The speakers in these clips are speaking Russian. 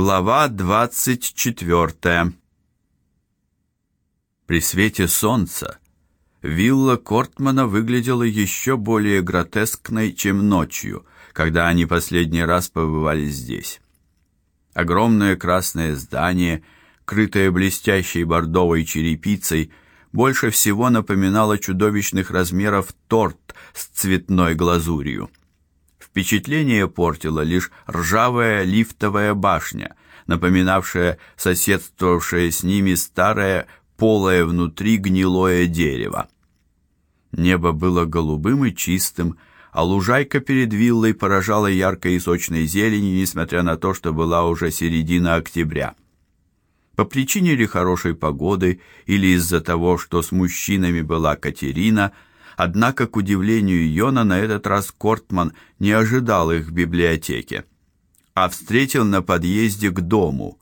Глава двадцать четвертая. При свете солнца вилла Кортмана выглядела еще более гротескной, чем ночью, когда они последний раз побывали здесь. Огромное красное здание, крытое блестящей бордовой черепицей, больше всего напоминало чудовищных размеров торт с цветной глазурью. Впечатление портила лишь ржавая лифтовая башня, напоминавшая соседствовавшее с ними старое полое внутри гнилое дерево. Небо было голубым и чистым, а лужайка перед виллой поражала яркой и сочной зеленью, несмотря на то, что была уже середина октября. По причине ли хорошей погоды или из-за того, что с мужчинами была Катерина – Однако, к удивлению Йона, на этот раз Кортман не ожидал их в библиотеке, а встретил на подъезде к дому.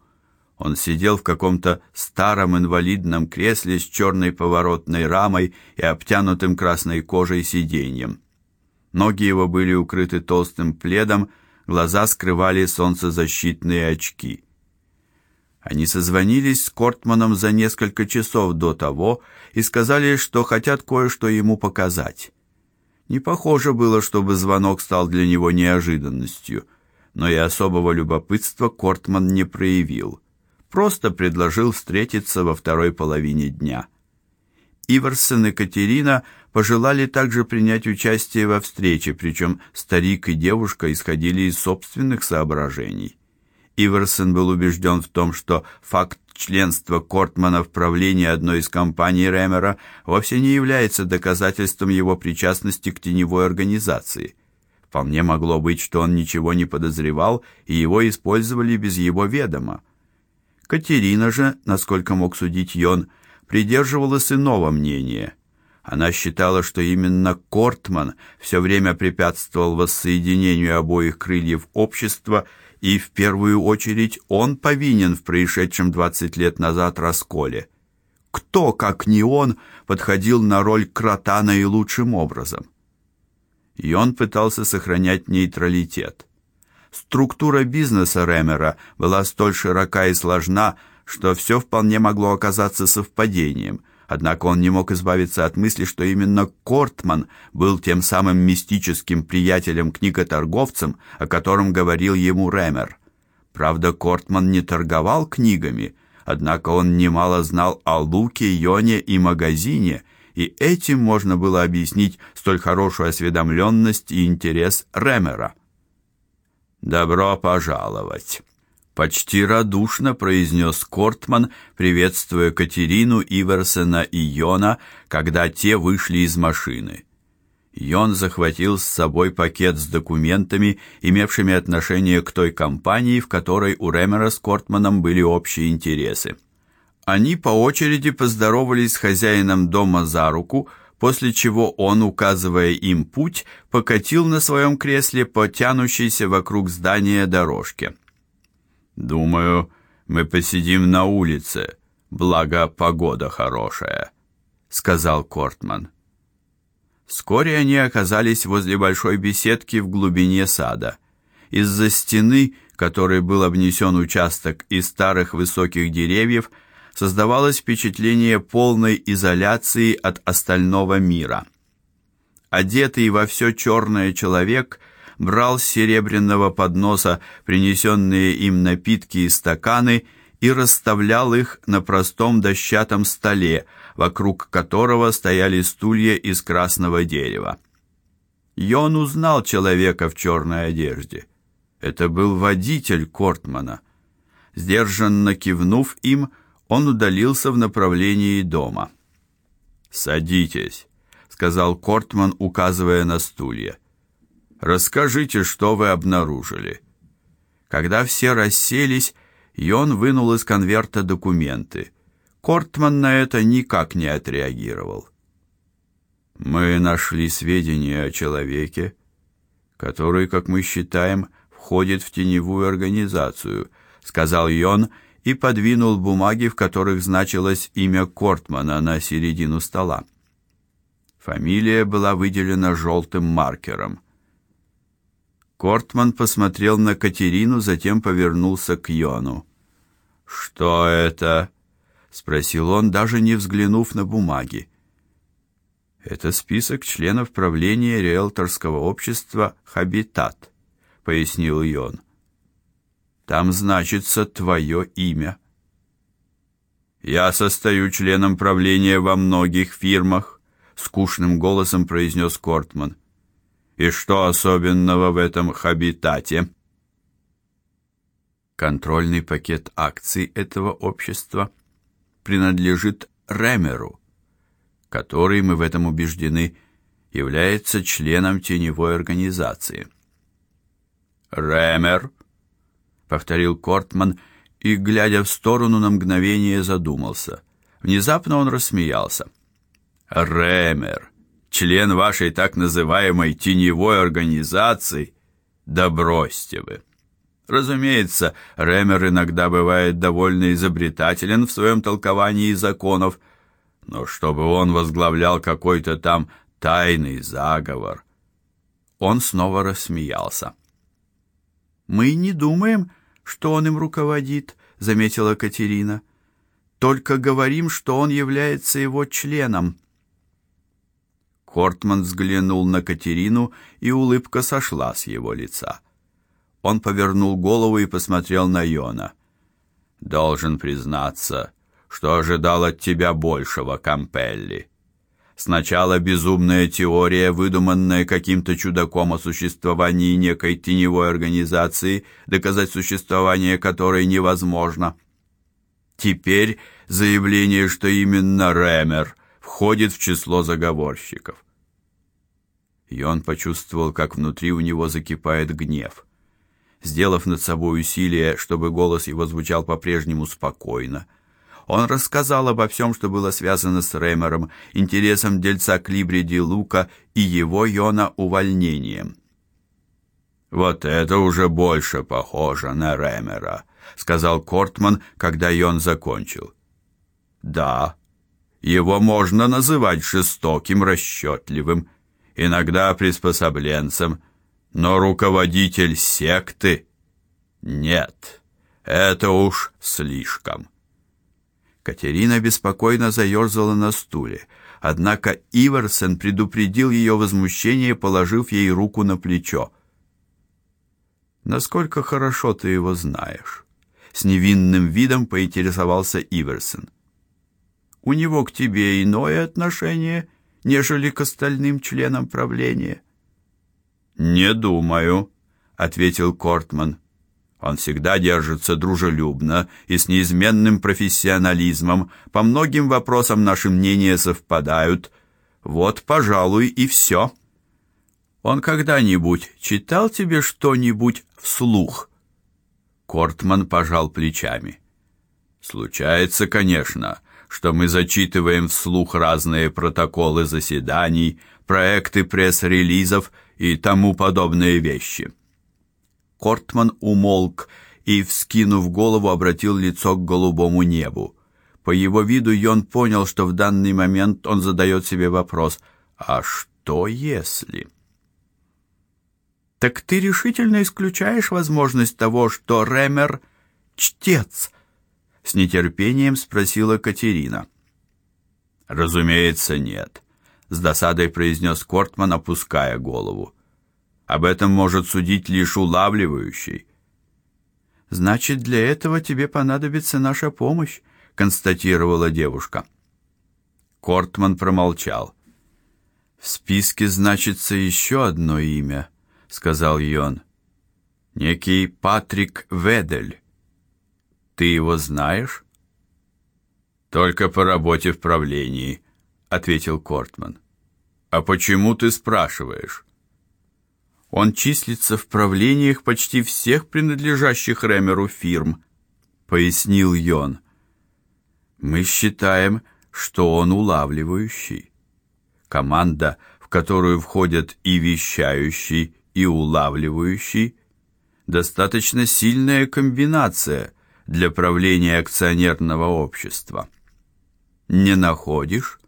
Он сидел в каком-то старом инвалидном кресле с черной поворотной рамой и обтянутым красной кожей сиденьем. Ноги его были укрыты толстым пледом, глаза скрывали солнцезащитные очки. Они созвонились с Кортманом за несколько часов до того и сказали, что хотят кое-что ему показать. Не похоже было, чтобы звонок стал для него неожиданностью, но и особого любопытства Кортман не проявил. Просто предложил встретиться во второй половине дня. Иверсон и Катерина пожелали также принять участие во встрече, причем старик и девушка исходили из собственных соображений. Иверсон был убежден в том, что факт членства Кортмана в правлении одной из компаний Ремера вовсе не является доказательством его причастности к теневой организации. Вполне могло быть, что он ничего не подозревал, и его использовали без его ведома. Катерина же, насколько мог судить Йон, придерживалась иного мнения. Она считала, что именно Кортман все время препятствовал воссоединению обоих крыльев общества и в первую очередь он повинен в происшедшем 20 лет назад расколе. Кто, как не он, подходил на роль крота наилучшим образом? И он пытался сохранять нейтралитет. Структура бизнеса Ремера была столь широка и сложна, что все вполне могло оказаться совпадением – Однако он не мог избавиться от мысли, что именно Кортман был тем самым мистическим приятелем-книготорговцем, о котором говорил ему Ремер. Правда, Кортман не торговал книгами, однако он немало знал о Луке, Йоне и магазине, и этим можно было объяснить столь хорошую осведомленность и интерес Ремера. «Добро пожаловать!» Почти радушно произнес Кортман, приветствуя Катерину Иверсена и Йона, когда те вышли из машины. Йон захватил с собой пакет с документами, имевшими отношение к той компании, в которой у Ремера с Кортманом были общие интересы. Они по очереди поздоровались с хозяином дома за руку, после чего он, указывая им путь, покатил на своем кресле по тянущейся вокруг здания дорожке. Думаю, мы посидим на улице, благо погода хорошая, сказал Кортман. Вскоре они оказались возле большой беседки в глубине сада. Из-за стены, которой был обнесен участок из старых высоких деревьев, создавалось впечатление полной изоляции от остального мира. Одетый во все черное человек – брал с серебряного подноса принесенные им напитки и стаканы и расставлял их на простом дощатом столе, вокруг которого стояли стулья из красного дерева. Йон узнал человека в черной одежде. Это был водитель Кортмана. Сдержанно кивнув им, он удалился в направлении дома. "Садитесь", сказал Кортман, указывая на стулья. Расскажите, что вы обнаружили. Когда все расселись, Йон вынул из конверта документы. Кортман на это никак не отреагировал. Мы нашли сведения о человеке, который, как мы считаем, входит в теневую организацию, сказал Йон и подвинул бумаги, в которых значилось имя Кортмана на середину стола. Фамилия была выделена желтым маркером. Кортман посмотрел на Катерину, затем повернулся к Йону. Что это? спросил он, даже не взглянув на бумаги. Это список членов правления риэлторского общества Хабитат, пояснил Йон. Там значится твое имя. Я состою членом правления во многих фирмах, скучным голосом произнес Кортман. И что особенного в этом хабитате? Контрольный пакет акций этого общества принадлежит Ремеру, который, мы в этом убеждены, является членом теневой организации. Ремер, повторил Кортман и, глядя в сторону, на мгновение задумался. Внезапно он рассмеялся. Ремер, член вашей так называемой теневой организации? Да бросьте вы. Разумеется, Ремер иногда бывает довольно изобретателен в своем толковании законов, но чтобы он возглавлял какой-то там тайный заговор. Он снова рассмеялся. Мы не думаем, что он им руководит, заметила Катерина. Только говорим, что он является его членом. Кортман взглянул на Катерину, и улыбка сошла с его лица. Он повернул голову и посмотрел на Йона. Должен признаться, что ожидал от тебя большего, Кампелли. Сначала безумная теория, выдуманная каким-то чудаком о существовании некой теневой организации, доказать существование которой невозможно. Теперь заявление, что именно Ремер входит в число заговорщиков. И он почувствовал, как внутри у него закипает гнев сделав над собой усилие, чтобы голос его звучал по-прежнему спокойно. Он рассказал обо всем, что было связано с Реймером, интересом дельца Клибриди Лука и его Йона увольнением. Вот это уже больше похоже на Реймера, сказал Кортман, когда Йон закончил. Да, его можно называть жестоким, расчетливым, иногда приспособленцем, но руководитель секты нет. Это уж слишком. Катерина беспокойно заерзала на стуле, однако Иверсен предупредил ее возмущение, положив ей руку на плечо. Насколько хорошо ты его знаешь? с невинным видом поинтересовался Иверсен. У него к тебе иное отношение, нежели к остальным членам правления. Не думаю, ответил Кортман. Он всегда держится дружелюбно и с неизменным профессионализмом. По многим вопросам наши мнения совпадают. Вот, пожалуй, и все. Он когда-нибудь читал тебе что-нибудь вслух? Кортман пожал плечами. Случается, конечно, что мы зачитываем вслух разные протоколы заседаний, проекты пресс-релизов и тому подобные вещи. Кортман умолк и, вскинув голову, обратил лицо к голубому небу. По его виду Йон понял, что в данный момент он задает себе вопрос: а что если? Так ты решительно исключаешь возможность того, что Ремер чтец? С нетерпением спросила Катерина. Разумеется, нет с досадой произнес Кортман, опуская голову. Об этом может судить лишь улавливающий. Значит, для этого тебе понадобится наша помощь, констатировала девушка. Кортман промолчал. В списке значится еще одно имя, сказал Йон. Некий Патрик Ведель. Ты его знаешь? Только по работе в правлении, ответил Кортман. А почему ты спрашиваешь? Он числится в правлениях почти всех принадлежащих Ремеру фирм, пояснил Йон. Мы считаем, что он улавливающий. Команда, в которую входят и вещающий, и улавливающий, достаточно сильная комбинация для правления акционерного общества. Не находишь?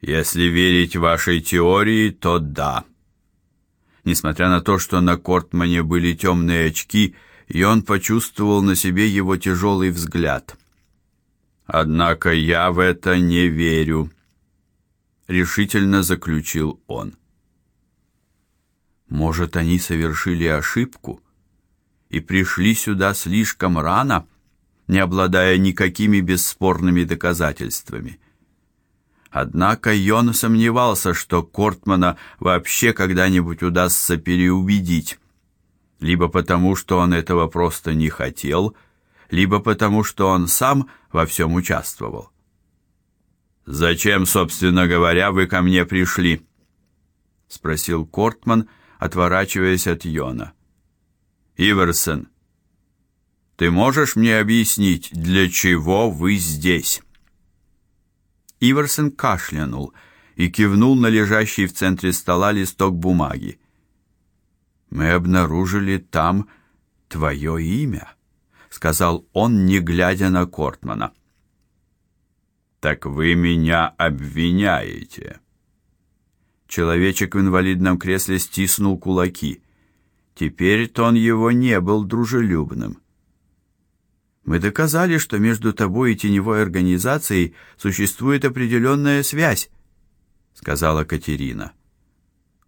Если верить вашей теории, то да. Несмотря на то, что на Кортмане были темные очки, и он почувствовал на себе его тяжелый взгляд. Однако я в это не верю, решительно заключил он. Может, они совершили ошибку и пришли сюда слишком рано, не обладая никакими бесспорными доказательствами. Однако Йон сомневался, что Кортмана вообще когда-нибудь удастся переубедить. Либо потому, что он этого просто не хотел, либо потому, что он сам во всем участвовал. «Зачем, собственно говоря, вы ко мне пришли?» — спросил Кортман, отворачиваясь от Йона. «Иверсон, ты можешь мне объяснить, для чего вы здесь?» Иверсон кашлянул и кивнул на лежащий в центре стола листок бумаги. Мы обнаружили там твое имя, сказал он, не глядя на Кортмана. Так вы меня обвиняете? Человечек в инвалидном кресле стиснул кулаки. Теперь тон его не был дружелюбным. Мы доказали, что между тобой и теневой организацией существует определенная связь, сказала Катерина.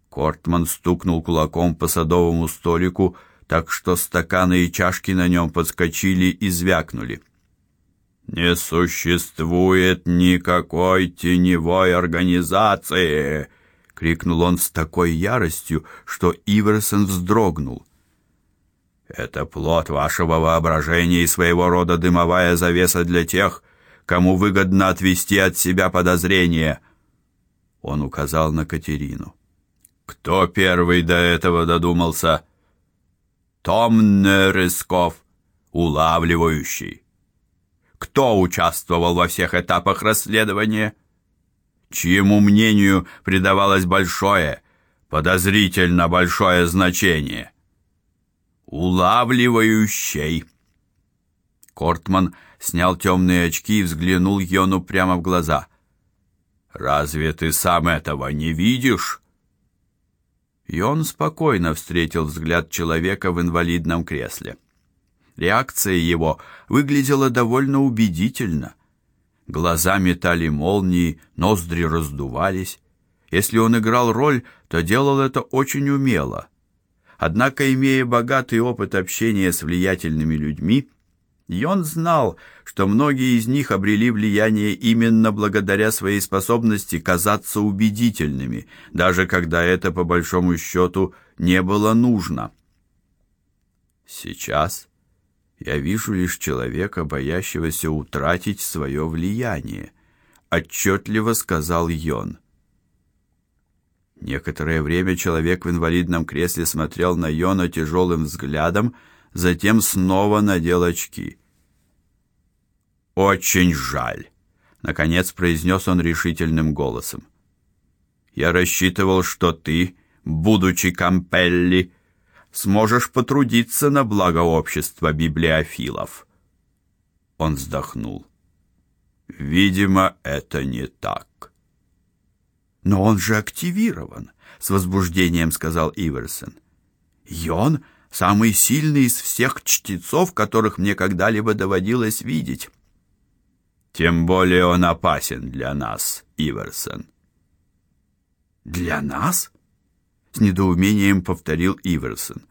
Кортман стукнул кулаком по садовому столику, так что стаканы и чашки на нем подскочили и звякнули. Не существует никакой теневой организации, крикнул он с такой яростью, что Иверсон вздрогнул. Это плод вашего воображения и своего рода дымовая завеса для тех, кому выгодно отвести от себя подозрения. Он указал на Катерину. Кто первый до этого додумался? Том Нересков, улавливающий. Кто участвовал во всех этапах расследования? Чьему мнению придавалось большое, подозрительно большое значение? улавливающей. Кортман снял темные очки и взглянул Йону прямо в глаза. Разве ты сам этого не видишь? Йон спокойно встретил взгляд человека в инвалидном кресле. Реакция его выглядела довольно убедительно. Глаза метали молнии, ноздри раздувались. Если он играл роль, то делал это очень умело. Однако, имея богатый опыт общения с влиятельными людьми, Йон знал, что многие из них обрели влияние именно благодаря своей способности казаться убедительными, даже когда это по большому счету не было нужно. Сейчас я вижу лишь человека, боящегося утратить свое влияние, отчетливо сказал Йон. Некоторое время человек в инвалидном кресле смотрел на Йона тяжелым взглядом, затем снова надел очки. Очень жаль, наконец произнес он решительным голосом. Я рассчитывал, что ты, будучи Кампелли, сможешь потрудиться на благо общества библиофилов. Он вздохнул. Видимо, это не так. Но он же активирован, с возбуждением сказал Иверсон. Йон самый сильный из всех чтецов, которых мне когда-либо доводилось видеть. Тем более он опасен для нас, Иверсон. Для нас? С недоумением повторил Иверсон.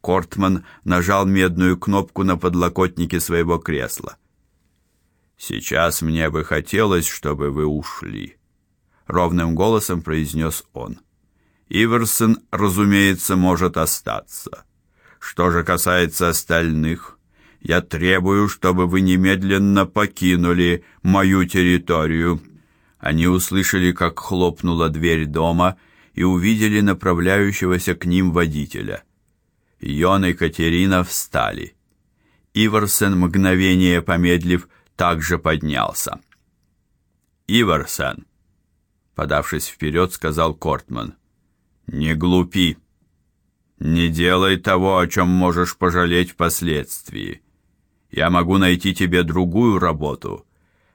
Кортман нажал медную кнопку на подлокотнике своего кресла. Сейчас мне бы хотелось, чтобы вы ушли ровным голосом произнес он. Иверсон, разумеется, может остаться. Что же касается остальных, я требую, чтобы вы немедленно покинули мою территорию. Они услышали, как хлопнула дверь дома и увидели направляющегося к ним водителя. Йон и Катерина встали. Иверсон, мгновение помедлив, также поднялся. Иверсон, подавшись вперед, сказал Кортман. Не глупи. Не делай того, о чем можешь пожалеть впоследствии. Я могу найти тебе другую работу,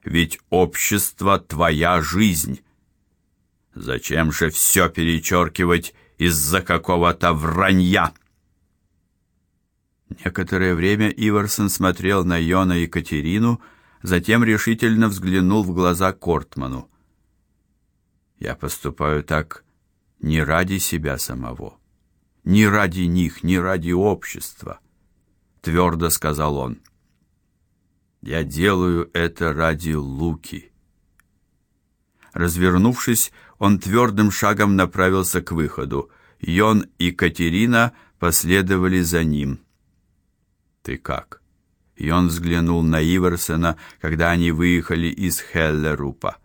ведь общество твоя жизнь. Зачем же все перечеркивать из-за какого-то вранья. Некоторое время Иварсон смотрел на Йона и Екатерину, затем решительно взглянул в глаза Кортману. Я поступаю так не ради себя самого, не ради них, не ради общества, твердо сказал он. Я делаю это ради Луки. Развернувшись, он твердым шагом направился к выходу. Йон и Катерина последовали за ним. Ты как? Йон взглянул на Иверсена, когда они выехали из Хеллерупа.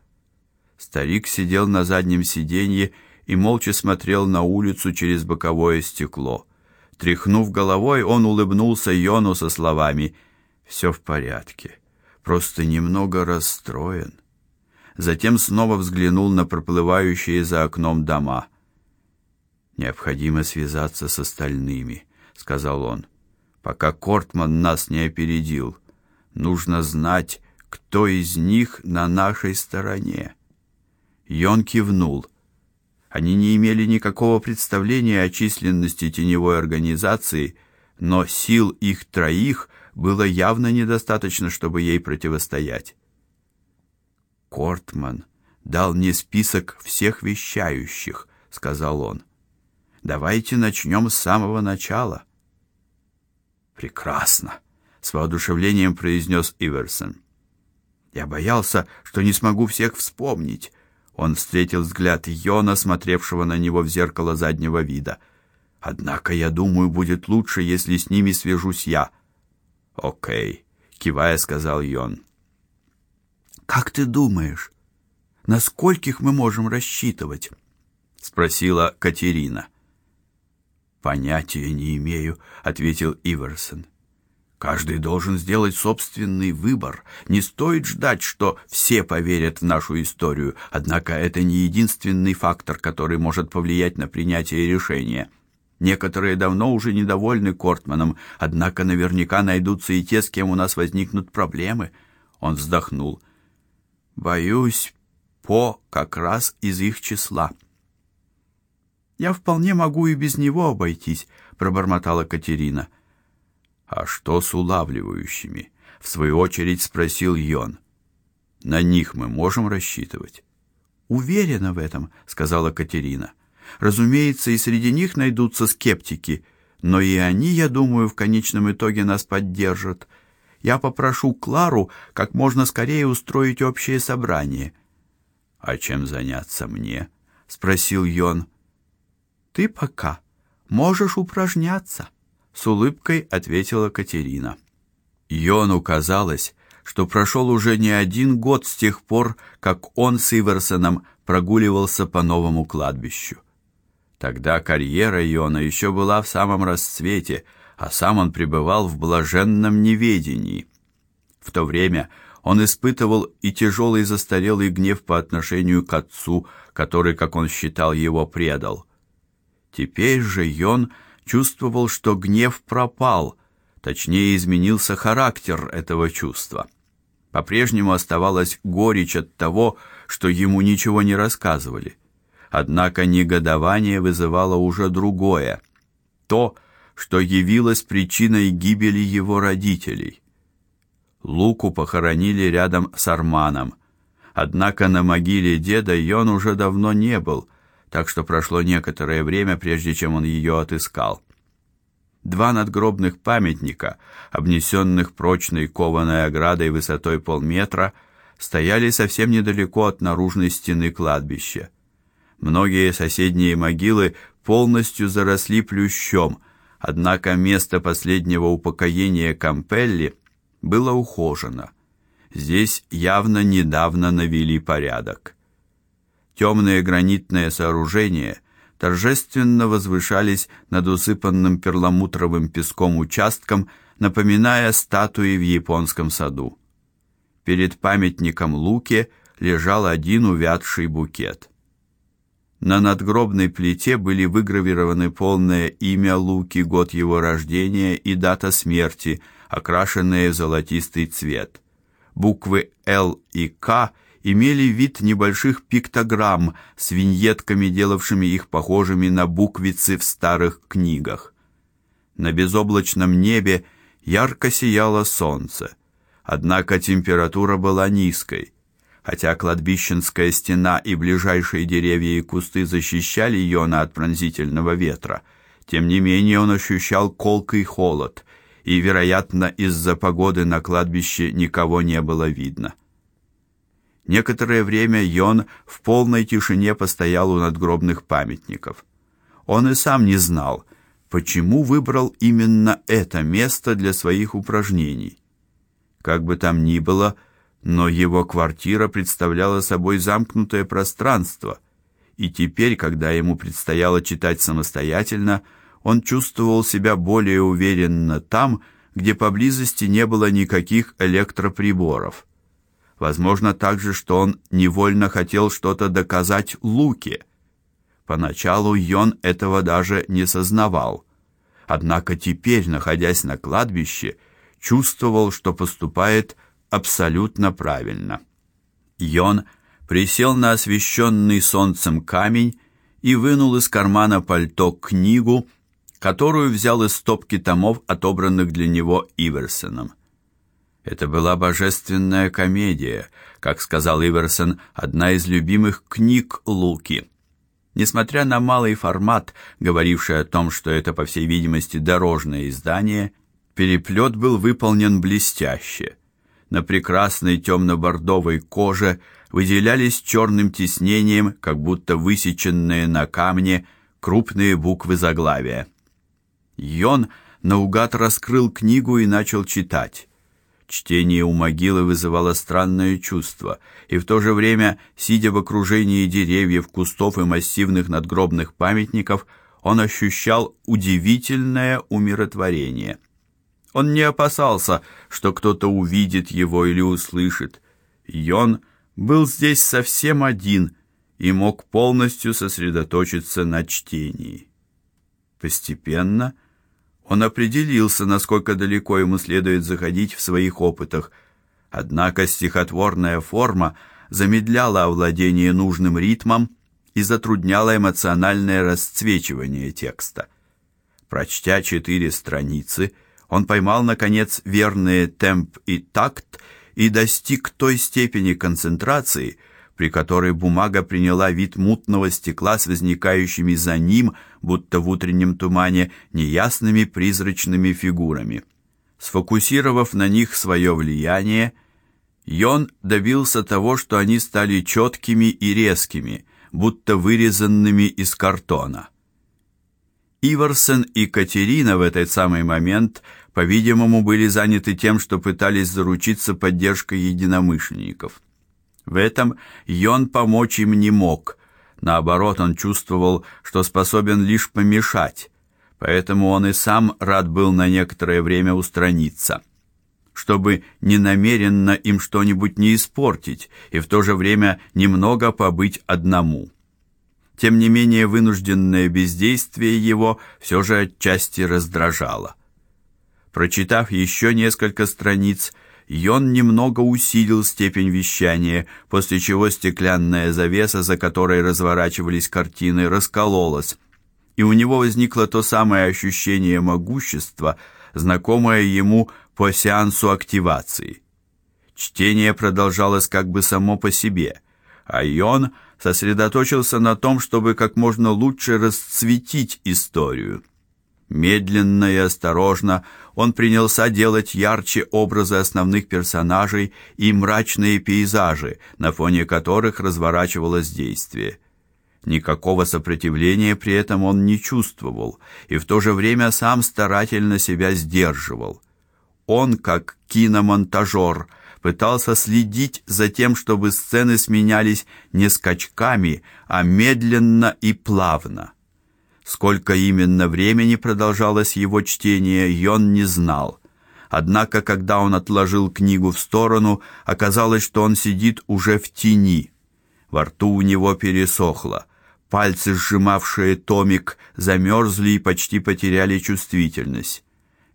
Старик сидел на заднем сиденье и молча смотрел на улицу через боковое стекло. Тряхнув головой, он улыбнулся Йону со словами: «Все в порядке. Просто немного расстроен". Затем снова взглянул на проплывающие за окном дома. Необходимо связаться с остальными, сказал он. Пока Кортман нас не опередил, нужно знать, кто из них на нашей стороне. Йон кивнул. Они не имели никакого представления о численности теневой организации, но сил их троих было явно недостаточно, чтобы ей противостоять. Кортман дал мне список всех вещающих, сказал он. Давайте начнем с самого начала. Прекрасно, с воодушевлением произнес Иверсон. Я боялся, что не смогу всех вспомнить. Он встретил взгляд Йона, смотревшего на него в зеркало заднего вида. Однако, я думаю, будет лучше, если с ними свяжусь я. О'кей, кивая, сказал Йон. Как ты думаешь, на скольких мы можем рассчитывать? спросила Катерина. Понятия не имею, ответил Иверсон. Каждый должен сделать собственный выбор. Не стоит ждать, что все поверят в нашу историю. Однако это не единственный фактор, который может повлиять на принятие решения. Некоторые давно уже недовольны Кортманом, однако наверняка найдутся и те, с кем у нас возникнут проблемы. Он вздохнул. Боюсь, по как раз из их числа. Я вполне могу и без него обойтись, пробормотала Катерина. А что с улавливающими? в свою очередь спросил Йон. На них мы можем рассчитывать. Уверена в этом, сказала Катерина. Разумеется, и среди них найдутся скептики, но и они, я думаю, в конечном итоге нас поддержат. Я попрошу Клару как можно скорее устроить общее собрание. А чем заняться мне? спросил Йон. Ты пока можешь упражняться с улыбкой ответила Катерина. Йону казалось, что прошел уже не один год с тех пор, как он с Иверсоном прогуливался по новому кладбищу. Тогда карьера Йона еще была в самом расцвете, а сам он пребывал в блаженном неведении. В то время он испытывал и тяжелый застарелый гнев по отношению к отцу, который, как он считал, его предал. Теперь же Йон чувствовал, что гнев пропал, точнее изменился характер этого чувства. По-прежнему оставалась горечь от того, что ему ничего не рассказывали. Однако негодование вызывало уже другое, то, что явилось причиной гибели его родителей. Луку похоронили рядом с Арманом. Однако на могиле деда Йон уже давно не был, так что прошло некоторое время, прежде чем он ее отыскал. Два надгробных памятника, обнесенных прочной кованой оградой высотой полметра, стояли совсем недалеко от наружной стены кладбища. Многие соседние могилы полностью заросли плющом, однако место последнего упокоения Кампелли было ухожено. Здесь явно недавно навели порядок. Темные гранитные сооружения торжественно возвышались над усыпанным перламутровым песком участком, напоминая статуи в японском саду. Перед памятником Луке лежал один увядший букет. На надгробной плите были выгравированы полное имя Луки, год его рождения и дата смерти, окрашенные в золотистый цвет. Буквы Л и К имели вид небольших пиктограмм с виньетками, делавшими их похожими на буквицы в старых книгах. На безоблачном небе ярко сияло солнце. Однако температура была низкой. Хотя кладбищенская стена и ближайшие деревья и кусты защищали Йона от пронзительного ветра, тем не менее он ощущал колкий холод, и, вероятно, из-за погоды на кладбище никого не было видно. Некоторое время Йон в полной тишине постоял у надгробных памятников. Он и сам не знал, почему выбрал именно это место для своих упражнений. Как бы там ни было, но его квартира представляла собой замкнутое пространство, и теперь, когда ему предстояло читать самостоятельно, он чувствовал себя более уверенно там, где поблизости не было никаких электроприборов. Возможно также, что он невольно хотел что-то доказать Луке. Поначалу Йон этого даже не сознавал. Однако теперь, находясь на кладбище, чувствовал, что поступает абсолютно правильно. Йон присел на освещенный солнцем камень и вынул из кармана пальто книгу, которую взял из стопки томов, отобранных для него Иверсеном. Это была божественная комедия, как сказал Иверсон, одна из любимых книг Луки. Несмотря на малый формат, говоривший о том, что это по всей видимости дорожное издание, переплет был выполнен блестяще. На прекрасной темно бордовой коже выделялись черным тиснением, как будто высеченные на камне крупные буквы заглавия. Йон наугад раскрыл книгу и начал читать. Чтение у могилы вызывало странное чувство, и в то же время, сидя в окружении деревьев, кустов и массивных надгробных памятников, он ощущал удивительное умиротворение. Он не опасался, что кто-то увидит его или услышит. Йон был здесь совсем один и мог полностью сосредоточиться на чтении. Постепенно он определился, насколько далеко ему следует заходить в своих опытах. Однако стихотворная форма замедляла овладение нужным ритмом и затрудняла эмоциональное расцвечивание текста. Прочтя четыре страницы, он поймал наконец верные темп и такт и достиг той степени концентрации, при которой бумага приняла вид мутного стекла с возникающими за ним, будто в утреннем тумане, неясными призрачными фигурами. Сфокусировав на них свое влияние, Йон добился того, что они стали четкими и резкими, будто вырезанными из картона. Иварсен и Катерина в этот самый момент, по-видимому, были заняты тем, что пытались заручиться поддержкой единомышленников. В этом Йон помочь им не мог. Наоборот, он чувствовал, что способен лишь помешать. Поэтому он и сам рад был на некоторое время устраниться, чтобы ненамеренно им что-нибудь не испортить и в то же время немного побыть одному. Тем не менее, вынужденное бездействие его все же отчасти раздражало. Прочитав еще несколько страниц, Йон немного усилил степень вещания, после чего стеклянная завеса, за которой разворачивались картины, раскололась, и у него возникло то самое ощущение могущества, знакомое ему по сеансу активации. Чтение продолжалось как бы само по себе, а Йон сосредоточился на том, чтобы как можно лучше расцветить историю. Медленно и осторожно он принялся делать ярче образы основных персонажей и мрачные пейзажи, на фоне которых разворачивалось действие. Никакого сопротивления при этом он не чувствовал и в то же время сам старательно себя сдерживал. Он, как киномонтажер, пытался следить за тем, чтобы сцены сменялись не скачками, а медленно и плавно. Сколько именно времени продолжалось его чтение, Йон не знал. Однако, когда он отложил книгу в сторону, оказалось, что он сидит уже в тени. Во рту у него пересохло. Пальцы, сжимавшие томик, замерзли и почти потеряли чувствительность.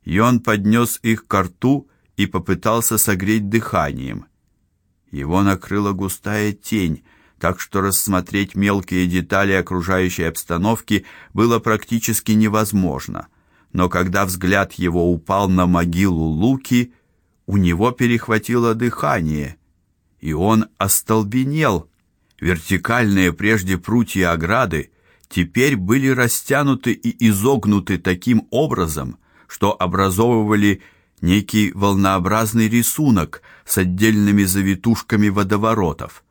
Йон поднес их к рту и попытался согреть дыханием. Его накрыла густая тень, так что рассмотреть мелкие детали окружающей обстановки было практически невозможно. Но когда взгляд его упал на могилу Луки, у него перехватило дыхание, и он остолбенел. Вертикальные прежде прутья ограды теперь были растянуты и изогнуты таким образом, что образовывали некий волнообразный рисунок с отдельными завитушками водоворотов.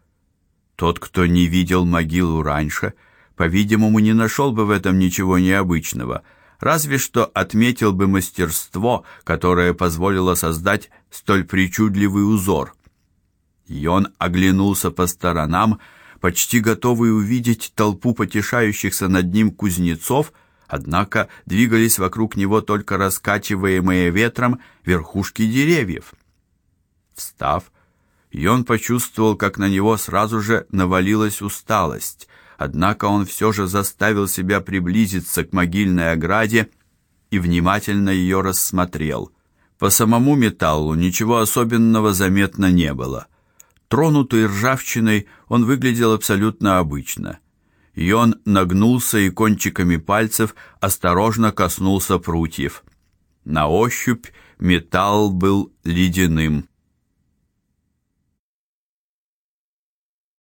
Тот, кто не видел могилу раньше, по-видимому, не нашел бы в этом ничего необычного, разве что отметил бы мастерство, которое позволило создать столь причудливый узор. И он оглянулся по сторонам, почти готовый увидеть толпу потешающихся над ним кузнецов, однако двигались вокруг него только раскачиваемые ветром верхушки деревьев. Встав, он почувствовал, как на него сразу же навалилась усталость. Однако он все же заставил себя приблизиться к могильной ограде и внимательно ее рассмотрел. По самому металлу ничего особенного заметно не было. Тронутый ржавчиной, он выглядел абсолютно обычно. И он нагнулся и кончиками пальцев осторожно коснулся прутьев. На ощупь металл был ледяным.